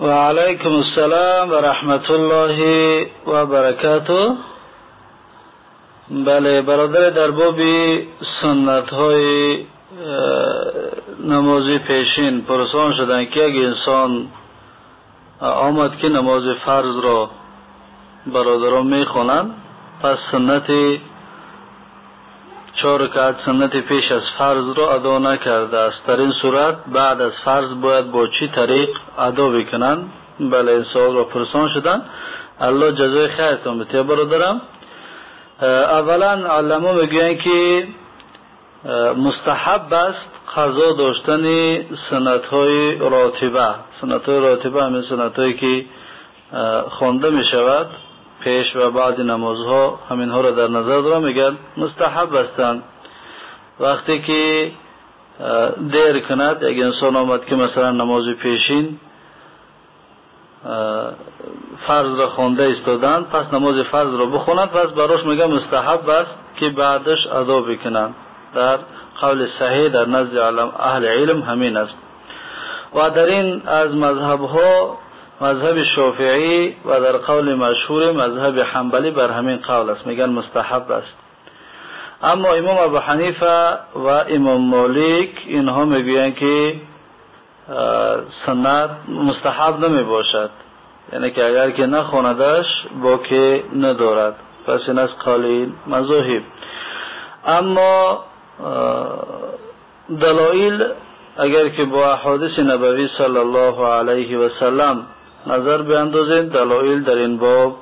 و علیکم السلام و رحمت الله و برکاته بله برادر در باب سنت های نمازی پیشین پرسان شدن که اگه انسان آمد که نماز فرض را برادران میخونند پس سنت чор ракат суннати пеш аз фарзро адо накардааст. Дар ин сурат баъд аз фарз бояд бо чӣ тариқ адо бикунанд бале ин суолро пурсон шуданд алло ҷазои хайртон бития бародарам э, аввалан аллама мегӯянд ки э, мустаҳаб аст қазо доштани суннатҳои ротиба. Суннатҳои ротиба ҳамин суннатҳое ки э, хонда мешавад. پیش و بعد نمازها همین ها را در نظر دارم میگن مستحب هستند وقتی که دیر کند یک انسان آمد که مثلا نماز پیشین فرض را خونده استادند پس نماز فرض را بخونند پس براش میگه مستحب است که بعدش ادا بکنند. در قول صحیح در نزد اهل علم همین است. و در این از مذهب ها مذهب شافعی و در قول مشهور مذهب حنبلی بر همین قول است. میگن مستحب است. اما امام ابو حنیفه و امام مالک اینها می‌گویند که سنت مستحب نمی باشد یعنی که اگر که نخواندش با که ندارد. پس این از قول مذاهب. اما دلائل اگر که با احادیث نبوی صلی الله علیه و سلم نظر بیندازیم دلائل در این باب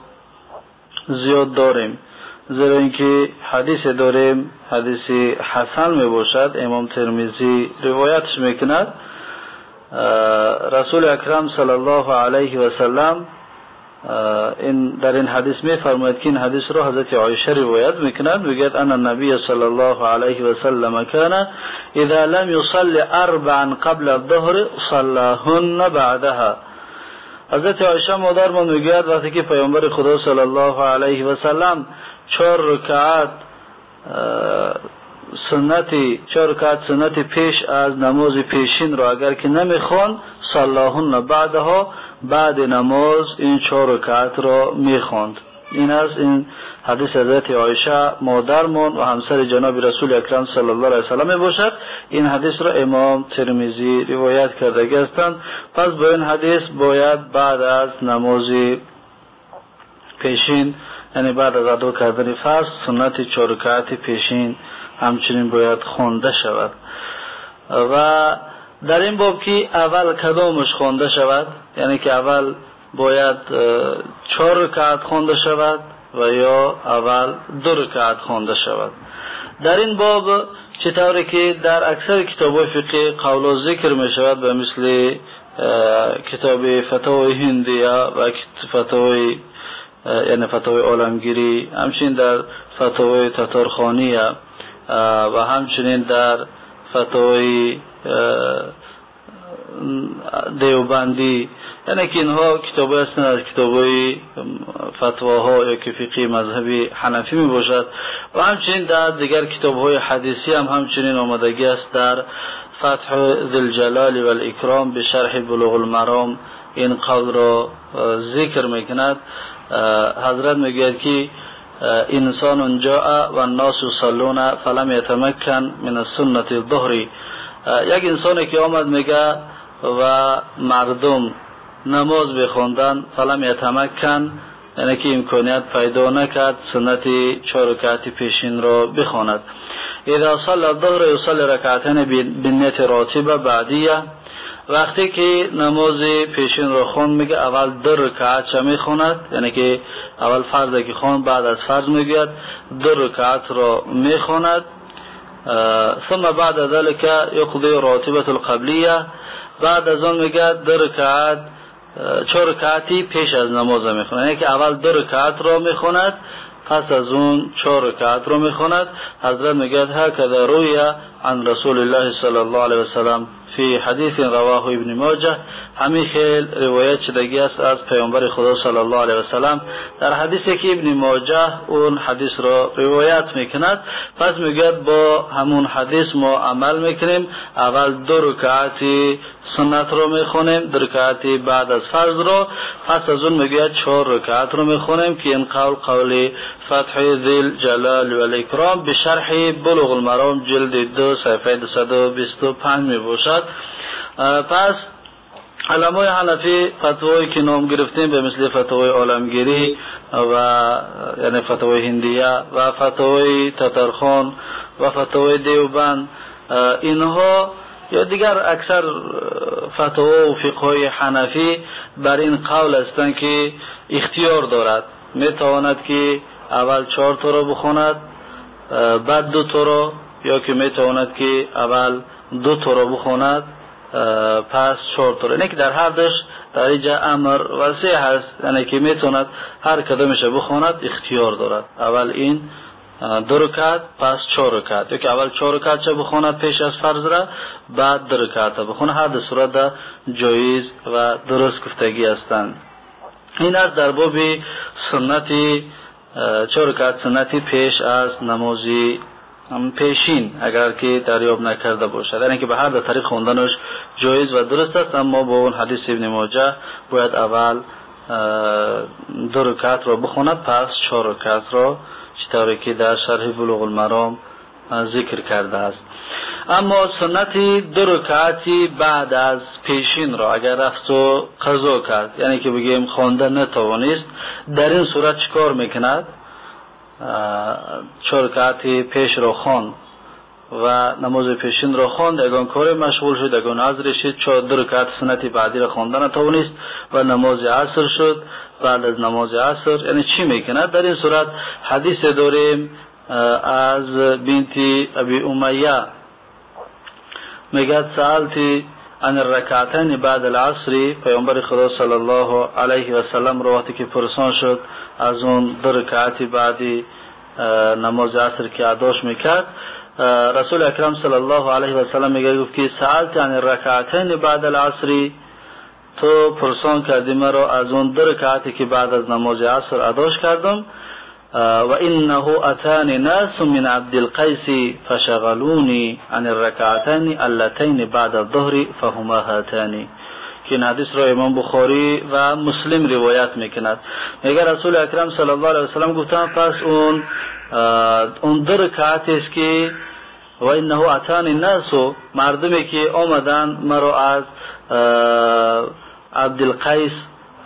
زیاد داریم. زیرا اینکه حدیث داریم حدیث حسن می باشد امام ترمیزی روایتش می‌کند. رسول اکرم صلی الله علیه و سلم این در این حدیث می فرماید که این حدیث رو حضرت عایشه روایت می‌کند. میگه ان النبی صلی الله علیه و سلم کان اذا لم يصلي اربعا قبل الظهر صلاهن بعدها. حضرت عایشه مادر من می‌گوید وقتی که پیامبر خدا صلی الله علیه و سلم چهار رکعت سنتی چهار رکعت سنت پیش از نماز پیشین را اگر که نمی‌خوان صلاهن بعدها بعد نماز این چهار رکعت را می‌خواند. این از این حدیث حضرت عایشه مادرمون و همسر جناب رسول اکرم صلی الله علیه وسلم باشد. این حدیث را امام ترمیزی روایت کرده. هستند پس با این حدیث باید بعد از نماز پیشین یعنی بعد از ادا کردن فرض سنت چهار پیشین همچنین باید خونده شود. و در این باب که اول کدامش خونده شود؟ یعنی که اول باید چهار رکعت خونده شود و یا اول دو رکعت خوانده شود. در این باب چطوری که در اکثر کتاب های فقه قول ذکر می شود به مثل کتاب فتاوی هندیه و فتاوی یعنی فتاوی عالمگیری همچنین در فتاوی تطارخانیه و همچنین در فتاوی دیوبندی یعنی که اینها کتاب هستند از کتاب های فتواها یا که مذهبی حنفی می باشد و همچنین در دیگر کتاب های حدیثی هم همچنین آمدگی است در فتح ذل و الاکرام به شرح بلوغ المرام. این قول را ذکر می‌کند. حضرت می‌گوید که انسان جاء و الناس یصلون فلم یتمکن من السنه الظهری یک انسانی که آمد میگه و مردم نماز بخوندن فلم یتمکن. یعنی که امکانیت پیدا نکرد سنت چهار رکعت پیشین را بخواند. اذا صلى الظهر يصلي رکعتین بنیت راتبه بعدیه. وقتی که نماز پیشین را خون میگه اول دو رکعت چه می‌خواند؟ یعنی که اول فرض که خون بعد از فرض می‌گوید دو رکعت را می‌خواند. ثم بعد ذلك يقضي راتبه القبلیه. بعد از اون میگه دو رکعت چهار رکعتی پیش از نماز می‌خوند یعنی که اول دو رکعت را می‌خوند پس از اون چهار رکعت را می‌خوند. حضرت میگه هکذا روی عن رسول الله صلی الله علیه وسلم فی حدیث رواه ابن ماجه. همین خیل روایت شدگی است از پیامبر خدا صلی الله علیه وسلم. در حدیثی که ابن ماجه اون حدیث را روایت می‌کند پس میگه با همون حدیث ما عمل می‌کنیم. اول دو رکعتی سنت رو می‌خونیم در بعد از فرض رو. پس از اون می‌گوید چهار رکعت رو می‌خونیم که این قول قول فتح ذیل جلال و الاکرام به شرح بلوغ المرام جلد دو صفحه 225 می باشد پس علمای حنفی فتوایی که نام گرفتیم به مثل فتوای عالمگیری و یعنی فتوای هندیه و فتوای تترخان و فتوای دیوبند اینها یا دیگر اکثر فتوا و فقهای حنفی بر این قول هستند که اختیار دارد. می‌تواند که اول چهار تا را بخواند بعد دو تا را یا که می‌تواند که اول دو تا را بخواند پس چهار تا یعنی که در هر دش در اینجا امر وسیع هست. یعنی که می‌تواند هر کدامش بخواند اختیار دارد. اول این دو رکعت پس چهار رکعت. یکی اول چهار رکعت چه بخواند پیش از فرض را بعد دو رکعت بخونه هر دو صورت جایز و درست گفتگی هستند. این است در باب سنتی چهار رکعت سنتی پیش از نمازی پیشین اگر که دریاب نکرده باشد. یعنی که به هر دو طریق خوندنش جایز و درست است اما با اون حدیث ابن ماجه باید اول دو رکعت را بخواند پس چهار رکعت را چطوری که در شرح بلوغ المرام ذکر کرده است. اما سنتی دو رکعتی بعد از پیشین را اگر رفت و قضا کرد یعنی که بگیم خوانده نتوانست در این صورت چکار می‌کند؟ چهار رکعتی پیش را خواند. و نماز پیشین را خواند. اگان کار مشغول شد اگان عذر شد چهار دو رکعت سنتی بعدی را خوانده نتوانست و نماز عصر شد. بعد از نماز عصر یعنی چی می‌کند؟ در این صورت حدیث داریم از بنت ابی امیه میگد سالتی ان الرکعتین بعد العصر؟ پیامبر خدا صلی الله علیه و سلم رو وقتی که پرسان شد از اون دو بعدی نماز عصر که اداش می‌کرد رسول اکرم صلی الله علیه و سلم میگه گفت که سالت عن الرکعتین بعد العصر تو پرسان کردی مرا از اون دو رکعتی که بعد از نماز عصر اداش کردم. و انه اتانی ناس من عبد القیس فشغلونی عن الرکعتین اللتین بعد الظهر فهما هاتانی. که این حدیث را امام بخاری و مسلم روایت می‌کند. میگه رسول اکرم صلی الله علیه وسلم گفتن پس اون اون رکعت است که و انه اتانی الناس مردمی که آمدن مرا از عبدالقیس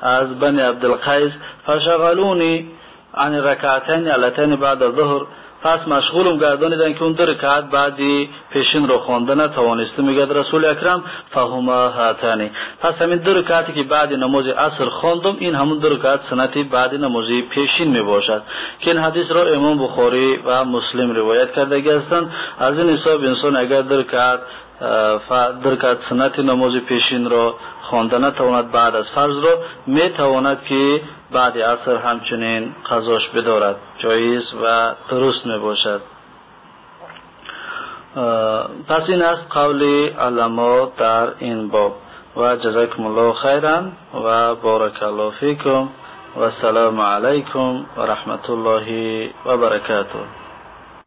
از بنی عبدالقیس فشغلونی عن رکعتین علتین بعد الظهر. پس مشغولم گردانیدن که اون دو رکعت بعدی پیشین رو خوانده نتوانسته میگه رسول اکرم فهما هاتانی پس همین دو رکعتی که بعد نماز عصر خواندم این همون دو رکعت سنتی بعد نماز پیشین می باشد که این حدیث را امام بخاری و مسلم روایت کرده هستند از این حساب انسان اگر دو رکعت درکت سنت نماز پیشین را خوانده نتواند بعد از فرض را می تواند که بعد عصر همچنین قضاش بدارد جایز و درست می باشد پس این است قول علما در این باب. و جزاکم الله خیرا و بارک الله فیکم. و السلام علیکم و رحمت الله و برکاته.